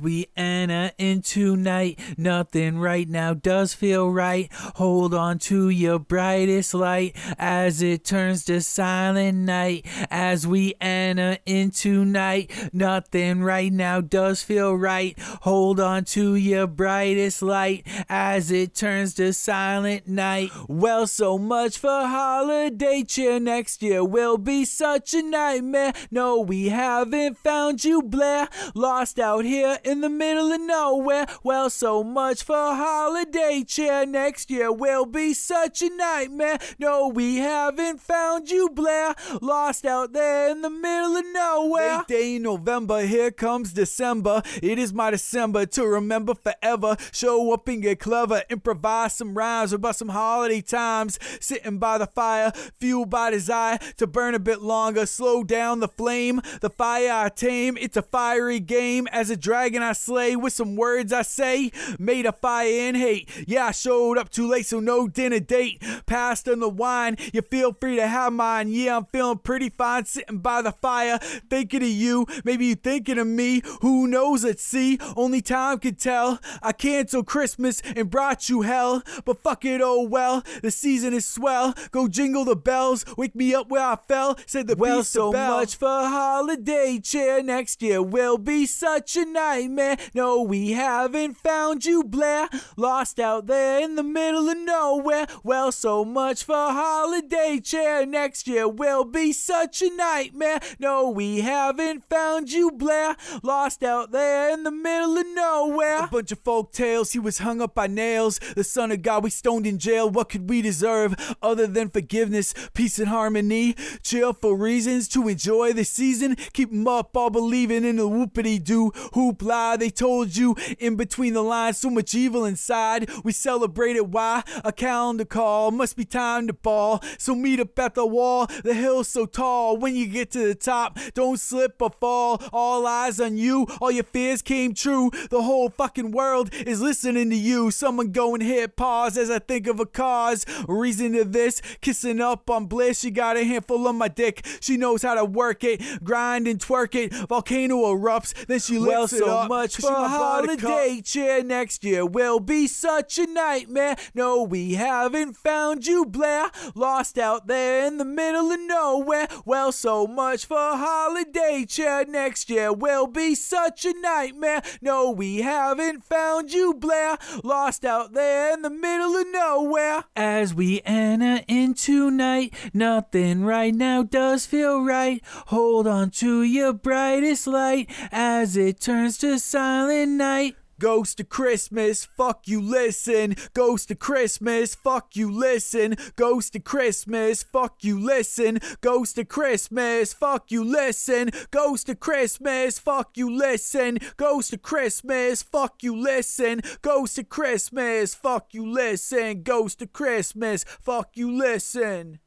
We enter into night, nothing right now does feel right. Hold on to your brightest light as it turns to silent night. As we enter into night, nothing right now does feel right. Hold on to your brightest light as it turns to silent night. Well, so much for holiday cheer. Next year will be such a nightmare. No, we haven't found you, Blair. Lost out here in the middle of nowhere. Well, so much for holiday cheer. Next year will be such a nightmare. No, we haven't found you, Blair. Lost out there in the middle of nowhere. Late day November, here comes December. It is my December to remember forever. Show up and get clever. Improvise some rhymes about some holiday times. Sitting by the fire, fueled by desire to burn a bit longer. Slow down the flame. The fire I tame. It's a fiery game. As a dragon I slay with some words I say. Made a fire in hate. Yeah, I showed up too late, so no dinner date. Passed on the wine. You feel free to have mine. Yeah, I'm feeling pretty fine sitting by the fire. Thinking of you. Maybe you thinking of me. Who knows? Let's see. Only time can tell. I canceled Christmas and brought you hell. But fuck it, oh well. The season is swell. Go jingle the bells. Wake me up where I fell. Said the well, so bell. much for holiday cheer. Next year will be such a nightmare. No, we haven't found you, Blair. Lost out there in the middle of nowhere. Well, so much for holiday cheer. Next year will be such a nightmare. No, we haven't found you, Blair. Lost out there in the middle of nowhere. A bunch of folk tales. He was hung up by nails. The son of God, we stoned in jail. What could we deserve other than forgiveness, peace, and harmony? Cheerful reasons to enjoy the season. Keep 'em up, all believing in the whoopity doo. Hoopla, they told you in between the lines. So much evil inside. We celebrated why? A calendar call. Must be time to ball. So meet up at the wall. The hill's so tall. When you get to the top, don't slip or fall. All eyes on you. All your fears came true. The whole fucking world is listening to you. Someone go and hit pause as I think of a cause. Reason to this, kissing up on bliss. She got a handful of my dick. She knows how to work it, grind and twerk it. Volcano erupts, then she lifts Well, it so up. much for buttercup. holiday cheer. Next year will be such a nightmare. No, we haven't found you, Blair. Lost out there in the middle of nowhere. Well, so much for holiday cheer. Next year will be such a nightmare. No, we haven't found you, Blair. Lost out there in the middle of nowhere. As we enter into night, nothing right now does feel right. Hold on to your brightest light as it turns to silent night. Ghost of Christmas, fuck you, listen. Ghost of Christmas, fuck you, listen. Ghost of Christmas, fuck you, listen. Ghost of Christmas, fuck you, listen. Ghost of Christmas, fuck you, listen. Ghost of Christmas, fuck you, listen. Ghost of Christmas, fuck you, listen. Ghost of Christmas, fuck you, listen.